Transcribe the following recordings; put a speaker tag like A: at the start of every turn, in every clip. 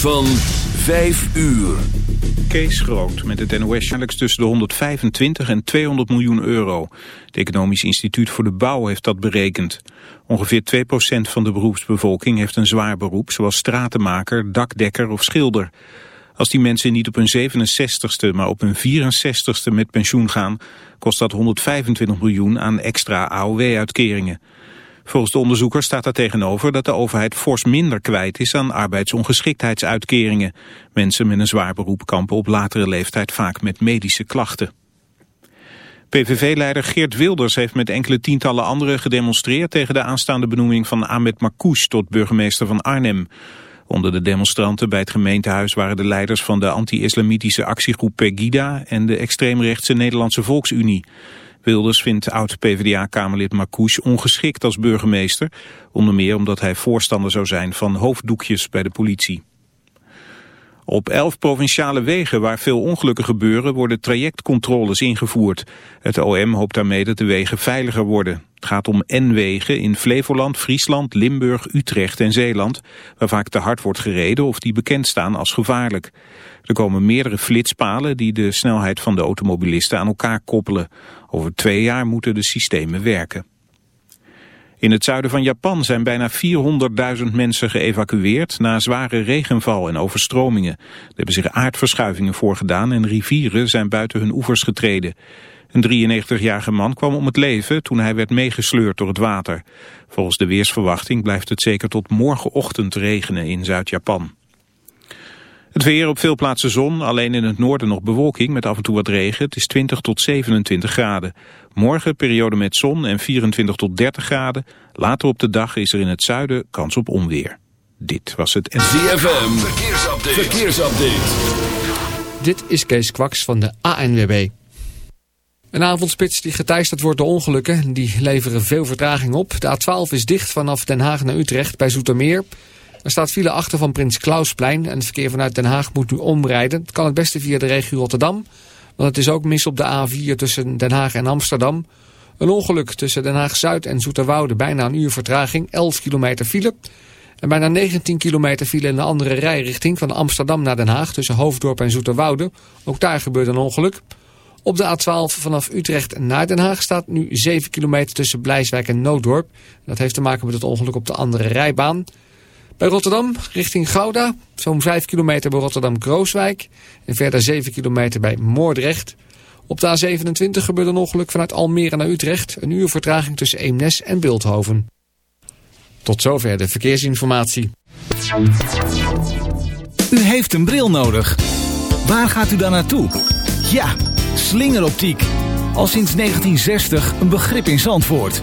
A: van 5 uur.
B: Kees Groot met het NOS jaarlijks tussen de 125 en 200 miljoen euro. Het Economisch Instituut voor de Bouw heeft dat berekend. Ongeveer 2% van de beroepsbevolking heeft een zwaar beroep... zoals stratenmaker, dakdekker of schilder. Als die mensen niet op hun 67ste, maar op hun 64ste met pensioen gaan... kost dat 125 miljoen aan extra AOW-uitkeringen. Volgens de onderzoeker staat daar tegenover dat de overheid fors minder kwijt is aan arbeidsongeschiktheidsuitkeringen. Mensen met een zwaar beroep kampen op latere leeftijd vaak met medische klachten. PVV-leider Geert Wilders heeft met enkele tientallen anderen gedemonstreerd tegen de aanstaande benoeming van Ahmed Marcouch tot burgemeester van Arnhem. Onder de demonstranten bij het gemeentehuis waren de leiders van de anti-islamitische actiegroep Pegida en de extreemrechtse Nederlandse Volksunie. Wilders vindt oud-PVDA-kamerlid Marcouch ongeschikt als burgemeester. Onder meer omdat hij voorstander zou zijn van hoofddoekjes bij de politie. Op elf provinciale wegen waar veel ongelukken gebeuren worden trajectcontroles ingevoerd. Het OM hoopt daarmee dat de wegen veiliger worden. Het gaat om N-wegen in Flevoland, Friesland, Limburg, Utrecht en Zeeland... waar vaak te hard wordt gereden of die bekend staan als gevaarlijk. Er komen meerdere flitspalen die de snelheid van de automobilisten aan elkaar koppelen. Over twee jaar moeten de systemen werken. In het zuiden van Japan zijn bijna 400.000 mensen geëvacueerd na zware regenval en overstromingen. Er hebben zich aardverschuivingen voorgedaan en rivieren zijn buiten hun oevers getreden. Een 93-jarige man kwam om het leven toen hij werd meegesleurd door het water. Volgens de weersverwachting blijft het zeker tot morgenochtend regenen in Zuid-Japan. Het weer op veel plaatsen zon, alleen in het noorden nog bewolking met af en toe wat regen. Het is 20 tot 27 graden. Morgen periode met zon en 24 tot 30 graden. Later op de dag is er in het zuiden kans op onweer. Dit was het...
A: ZFM, verkeersupdate. verkeersupdate.
C: Dit is Kees Kwaks van de ANWB. Een avondspits die geteisterd wordt door ongelukken, die leveren veel vertraging op. De A12 is dicht vanaf Den Haag naar Utrecht bij Zoetermeer... Er staat file achter van Prins Klausplein en het verkeer vanuit Den Haag moet nu omrijden. Het kan het beste via de regio Rotterdam, want het is ook mis op de A4 tussen Den Haag en Amsterdam. Een ongeluk tussen Den Haag-Zuid en Zoeterwoude, bijna een uur vertraging, 11 kilometer file. En bijna 19 kilometer file in de andere rijrichting van Amsterdam naar Den Haag tussen Hoofddorp en Zoeterwoude. Ook daar gebeurt een ongeluk. Op de A12 vanaf Utrecht naar Den Haag staat nu 7 kilometer tussen Blijswijk en Nooddorp. Dat heeft te maken met het ongeluk op de andere rijbaan. Bij Rotterdam richting Gouda, zo'n 5 kilometer bij Rotterdam-Krooswijk. En verder 7 kilometer bij Moordrecht. Op de A27 gebeurde een ongeluk vanuit Almere naar Utrecht. Een uur vertraging tussen Eemnes en Beeldhoven. Tot zover de verkeersinformatie.
D: U heeft een bril nodig. Waar gaat u dan naartoe? Ja, slingeroptiek. Al sinds 1960 een begrip in Zandvoort.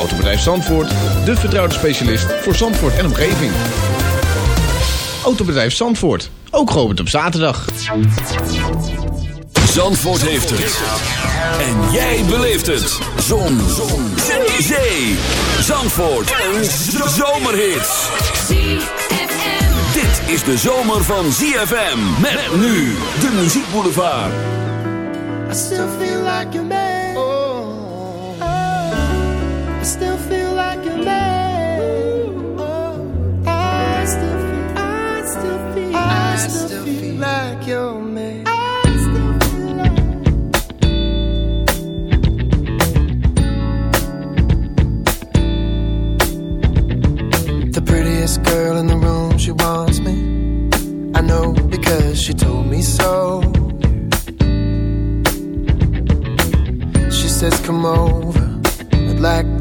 E: Autobedrijf Zandvoort, de vertrouwde specialist voor Zandvoort en omgeving. Autobedrijf Zandvoort, ook geopend op zaterdag.
A: Zandvoort heeft het. En jij beleeft het. Zon. Zon. Zee. Zee. Zandvoort. Een zomerhit. Dit is de zomer van ZFM. Met nu de muziekboulevard.
F: I still feel like a man. I still feel like a man. Oh, I still feel, I still feel, I still, feel like your man. The prettiest girl in the room, she wants me. I know because she told me so. She says, Come over, I'd like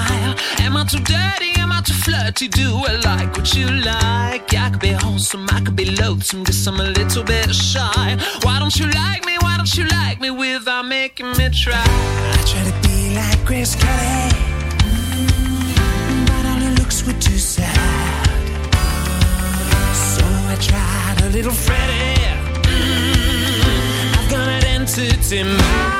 G: smile. Am I too dirty? Am I too flirty? Do I like what you like? I could be wholesome, I could be loathsome, guess I'm a little bit shy. Why don't you like me? Why don't you like me without making me try? I try to be like Chris Kelly, mm, but all her looks were too sad. So I tried a little Freddie. Mm, I've got an entity. Mm.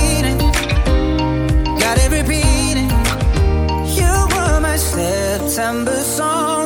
H: September song,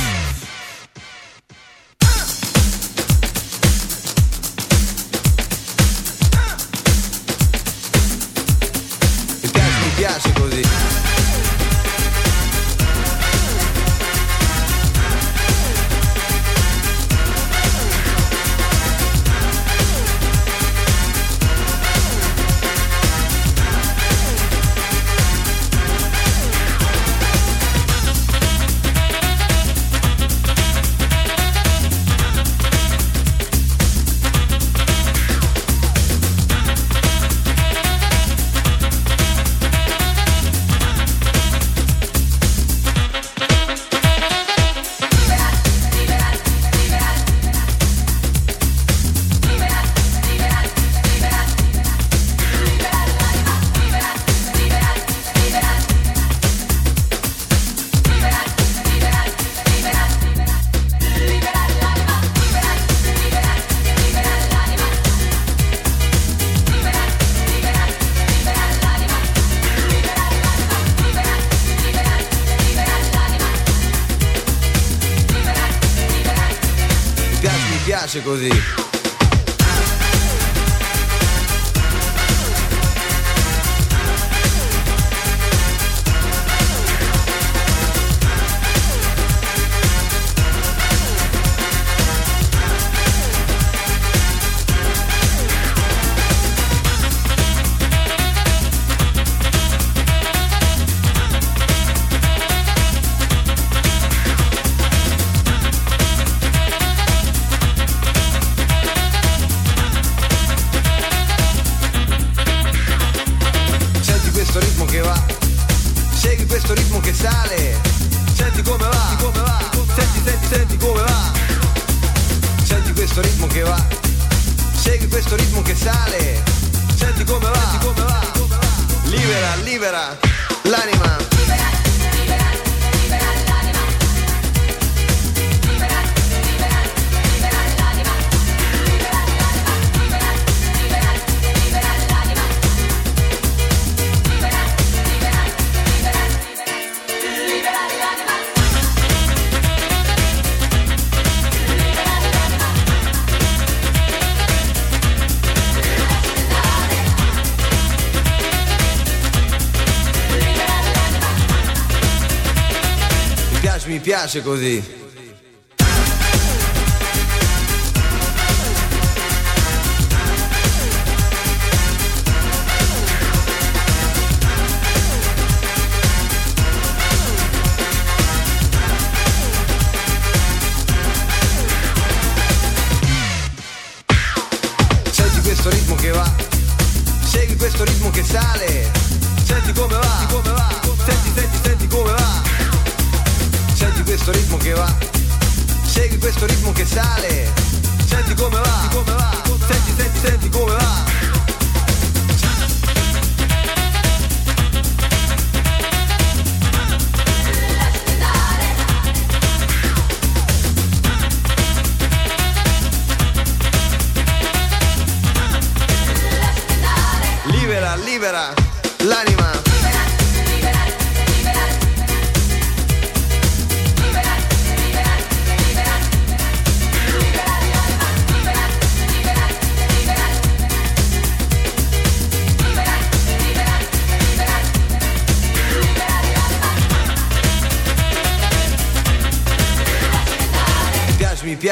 I: piace così.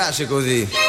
I: piace così.